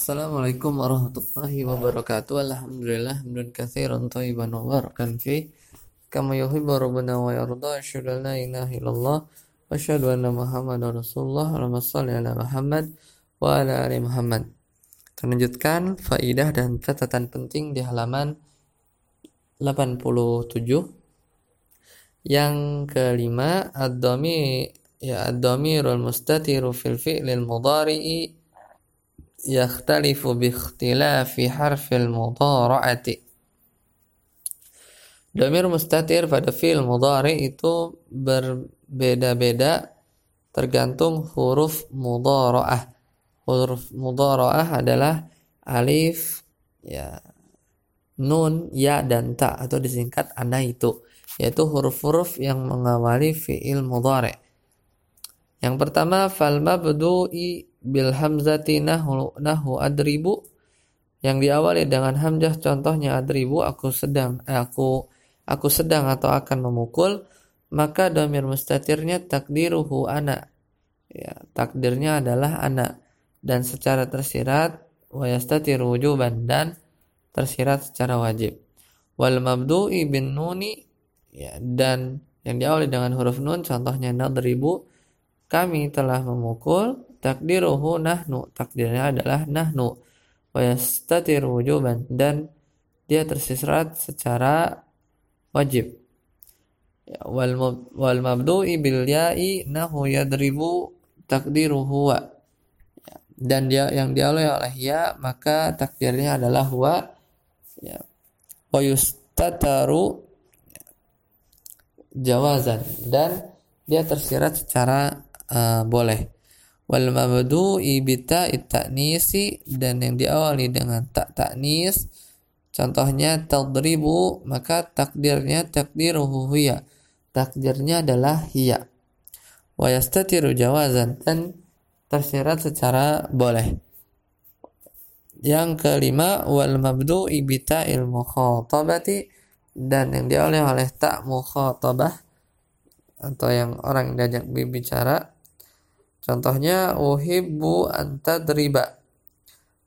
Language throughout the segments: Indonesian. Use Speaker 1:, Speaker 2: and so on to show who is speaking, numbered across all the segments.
Speaker 1: Assalamualaikum warahmatullahi wabarakatuh. Alhamdulillah hamdan katsiran thayyiban mubarakan fi kama yuhibbu rabbuna wa yarda. Asyhadu an la ilaha illallah wa asyhadu anna Muhammadar Rasulullah. Allahumma shalli ala Muhammad wa ala ali Muhammad. Terlanjutkan faidah dan catatan penting di halaman 87. Yang kelima, ad-dhamir ya ad-dhamirul mustatiru fil fi'lil mudhari'i yakhtalifu bi ikhtilafi harfil mudhara'ati. Domir mustatir pada fi'il mudhari itu berbeda-beda tergantung huruf mudhara'ah. Huruf mudhara'ah adalah alif, ya, nun, ya dan ta atau disingkat ana itu, yaitu huruf-huruf yang mengawali fi'il mudhari. Yang pertama fal mabdu'i bil hamzati nahu, nahu adribu. Yang diawali dengan hamzah contohnya adribu aku sedang eh, aku aku sedang atau akan memukul maka domir mustatirnya takdiruhu ana. Ya takdirnya adalah ana. Dan secara tersirat wa yastatiru wujuban dan tersirat secara wajib. Wal mabdu'i bin nuni ya dan yang diawali dengan huruf nun contohnya nadribu kami telah memukul takdiruhu nahnu takdirnya adalah nahnu. Wa yastatir wujuban dan dia tersisrat secara wajib. Ya, wal wal mabdu'i bil ya'i nahu yadribu takdiruhu huwa ya, dan dia yang diawali oleh ya maka takdirnya adalah huwa ya wa yustataru jawazan dan dia tersirat secara uh, boleh wal mabdu'i bi ta'nisi dan yang diawali dengan tak ta'nis contohnya tadribu maka takdirnya takdiruhu hiya. Takdirnya adalah hiya. Wa yastatiru jawazan dan tersirat secara boleh. Yang kelima wal mabdu'i bi ta'il mukhatabati dan yang diawali oleh tak mukhatabah atau yang orang diajak berbicara Contohnya uhibbu antadriba.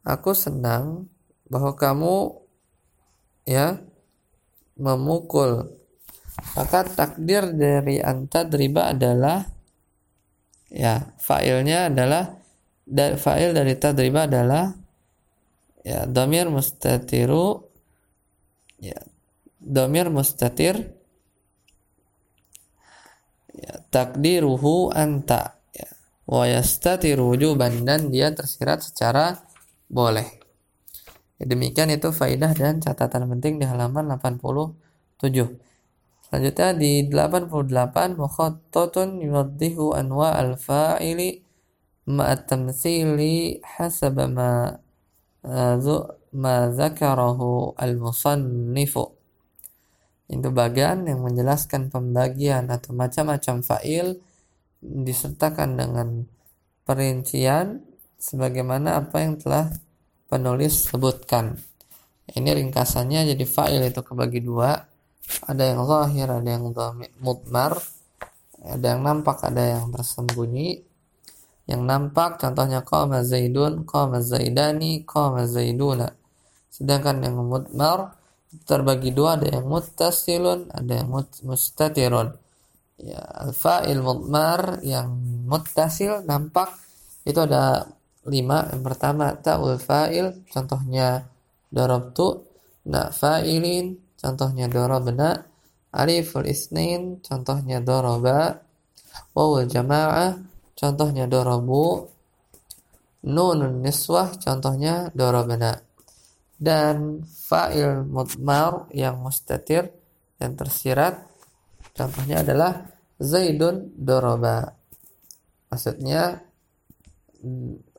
Speaker 1: Aku senang bahwa kamu ya memukul. Maka takdir dari antadriba adalah ya failnya adalah dan fa'il dari tadriba adalah ya domir mustatiru ya domir mustatir ya takdiruhu anta wa wujuban dan dia tersirat secara boleh. Demikian itu faidah dan catatan penting di halaman 87. Selanjutnya di 88 mukhattatun yuwaddihu anwa al-fa'ili ma'at tamthili hasab ma ma zakarahu al-musannifu. Itu bagian yang menjelaskan pembagian atau macam-macam fa'il disertakan dengan perincian sebagaimana apa yang telah penulis sebutkan. Ini ringkasannya jadi fa'il itu kebagi dua. Ada yang zahir, ada yang mutmar, ada yang nampak, ada yang tersembunyi. Yang nampak contohnya qama zaidun, qama zaidani, qama zaiduna. Sedangkan yang mutmar terbagi dua, ada yang muttasilun, ada yang mustatirun ya fa'il mudmar yang muttasil nampak. Itu ada lima. Yang pertama ta'ul fa'il contohnya darabtu na fa'ilin contohnya darabna aliful isnin contohnya daraba wawul jama'ah contohnya darabu nunun niswah contohnya darabna dan fa'il mudmar yang mustatir yang tersirat contohnya adalah Zaidun doroba. Maksudnya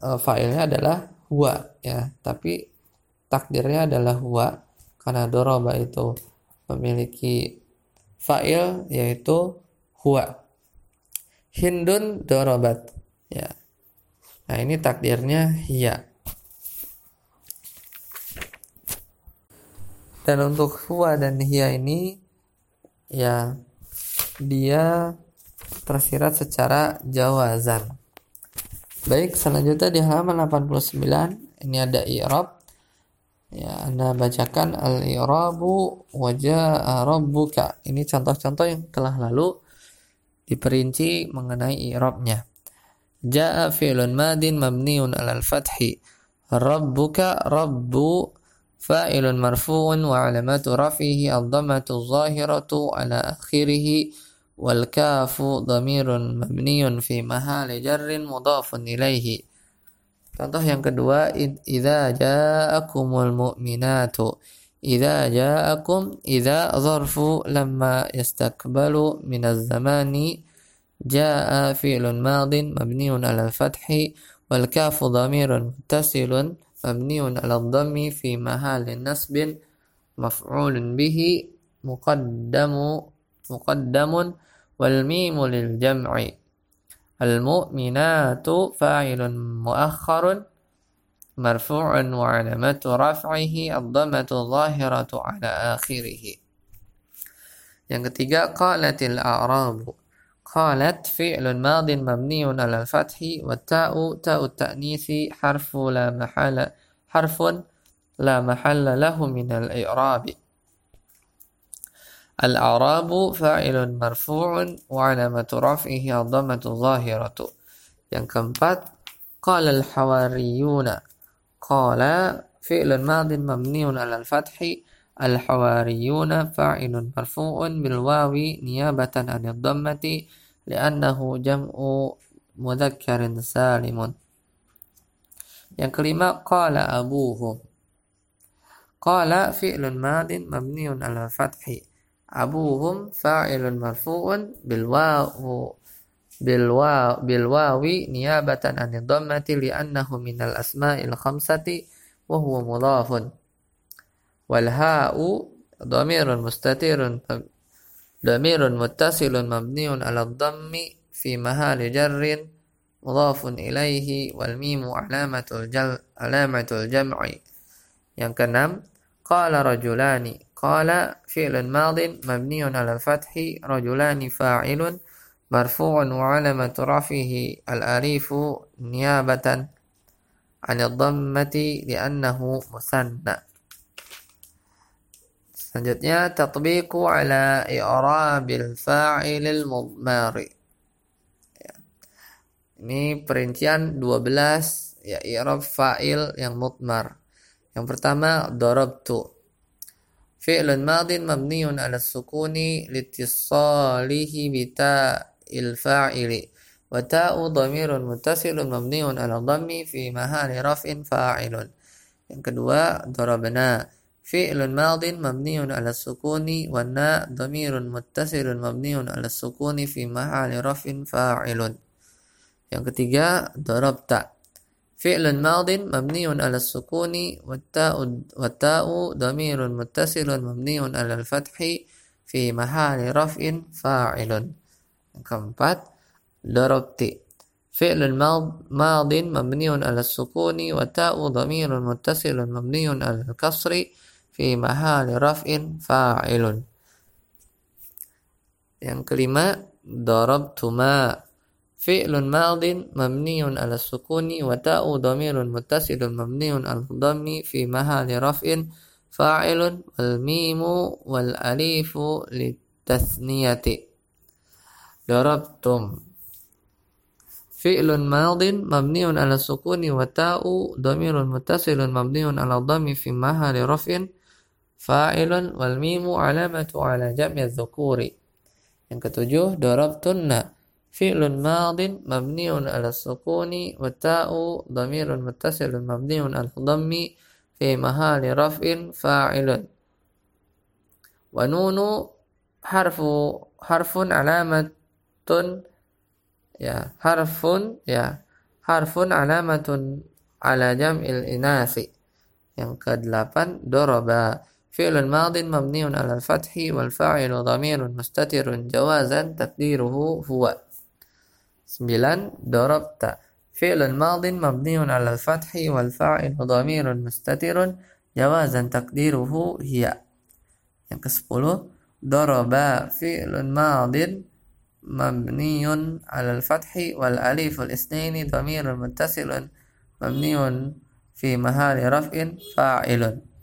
Speaker 1: uh, failnya adalah huwa ya, tapi takdirnya adalah huwa karena doroba itu memiliki fa'il yaitu huwa. Hindun dorobat ya. Nah, ini takdirnya hiya. Dan untuk huwa dan hiya ini ya dia tersirat secara jawazan. Baik, selanjutnya di halaman 89 ini ada i'rab. Ya Anda bacakan al-i'rabu wajah rabbuka. Ini contoh-contoh yang telah lalu diperinci mengenai i'rabnya. Jaa fi'lun madin mabniun 'alal fathi. Rabbuka rabbu fa'ilun marfu'un wa 'alamatu raf'ihi ad-dhammatu adh-dhahiratu 'ala akhirih wal kafu dhamirun mabniun fi mahali jarrin mudhafun ilaihi Contoh yang kedua, idza ja'akumul mu'minatu. Idza ja'akum idza zarfu lamma yastakbalu min az-zamani ja'a fi'lun madin mabniun 'ala al-fathi wal kafu dhamirun مبني على الضم في محل نصب مفعول به مقدم مقدم والميم للجمع. المؤمنات فاعل مؤخر مرفوع وعلامة رفعه الضمة الظاهرة على آخره. yang ketiga قالت الأعراب. Qalat fi'lun madin mabniun 'ala al-fathi wa ta'u ta'u ta'nisi harfu la mahala harfun la mahalla lahu min al-i'rabi Al-Arabu fa'ilun marfu'un wa alamatu raf'ihi ad-dhammatu zahiratu. Yang keempat, qala al-hawariyuna. Qala fi'lun madin mabniun 'ala al-fathi. الحواريون فاعل مرفوع بالواو نيابة عن الضمة لأنه جمع مذكر سالم. يكلم قال أبوه. قال فعل ماد مبني على الفتح. أبوهم فاعل مرفوع بالواو, بالواو نيابة عن الضمة لأنه من الأسماء الخمسة وهو مضاف. والهاء ضمير مستتير ضمير متصل مبني على الضم في محل جر مضاف إليه والميم علامة الجل علامة الجمع. yang keenam نعم. قال رجلان. قال فعل ماض مبني على الفتح. رجلان فاعل مرفوع وعلامة رفعه الأليف نيابة عن الضمة لأنه مثنى. Selanjutnya tatbiqu ala i'rabil fa'ilil mudmari. Ya. Ini perincian 12 ya i'rab fa'il yang mudmar. Yang pertama darabtu. Fi'lun madin mabniun ala sukuni litisalihi bita'il fa'ili. Wa ta'u dhamirun muttasilun mabniun ala dhammi fi mahali raf'in fa'ilun. Yang kedua darabna. فعل ماض مبني على السكون والناء ضمير متصل مبني على السكون في محل رفع فاعل. yang ketiga ضربت. فعل ماض مبني على السكون والتاء والتاء ضمير متصل مبني على الفتح في محل رفع فاعل. keempat ضربت. فعل ماض مبني على السكون وتاء ضمير متصل مبني على الكسر fi mahali raf'in fa'ilun. Yang kelima, darabtuma fi'lun ma'din mabniun 'ala sukuni wa ta'u dhamirun muttasilun mabniun 'ala dhammi fi mahali raf'in fa'ilun wal mimu wal alifu litathniyati. Darabtum fi'lun madin mabniun 'ala sukuni wa ta'u dhamirun muttasilun mabniun 'ala dhammi fi mahali raf'in فاعل والميم علامة على جمع الذكور yang ketujuh darabtunna fi'lun madin mabniun ala sukuni wa ta'u dhamirun muttasilun mabniun ala dhammi fi mahali raf'in fa'ilun wa nunu harfu harfun alamatun ya harfun ya harfun alamatun ala jam'il inasi yang ke-8 doroba فعل ماض مبني على الفتح والفاعل ضمير مستتر جوازا تقديره هو. سبلا ضربت. فعل ماض مبني على الفتح والفاعل ضمير مستتر جوازا تقديره هي. 10 ضرب فعل ماض مبني على الفتح والأليف الاثنين ضمير متصل مبني في محل رفع فاعل.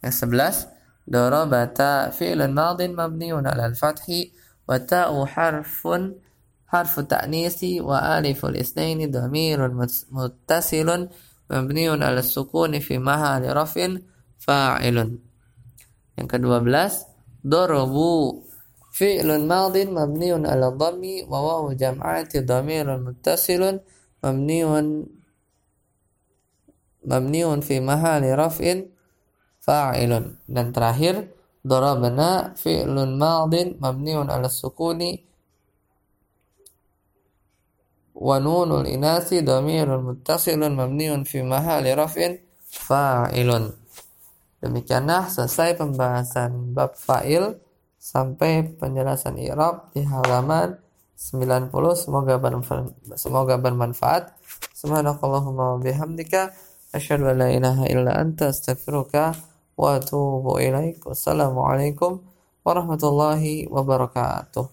Speaker 1: Yang sebelas, darabata fi'lun madin mabniun 'ala al-fathi wa ta'u harfun harfu ta'nisi wa aliful isnaini dhamirun muttasilun mabniun 'ala sukuni fi mahali raf'in fa'ilun. Yang kedua belas, darabu fi'lun madin mabniun 'ala dhammi wa wawu jam'ati dhamirun muttasilun mabniun mabniun fi mahali raf'in fa'ilun. Dan terakhir darabna fi'lun madin mabniun 'ala sukuni wa nunul inasi dhamirun muttasilun mabniun fi mahali raf'in fa'ilun. Demikianlah selesai pembahasan bab fa'il sampai penjelasan i'rab di halaman 90 semoga bermanfaat semoga bermanfaat. Subhanakallahumma wa bihamdika asyhadu an la ilaha illa anta astaghfiruka wa atubu ilaik wassalamu alaikum warahmatullahi wabarakatuh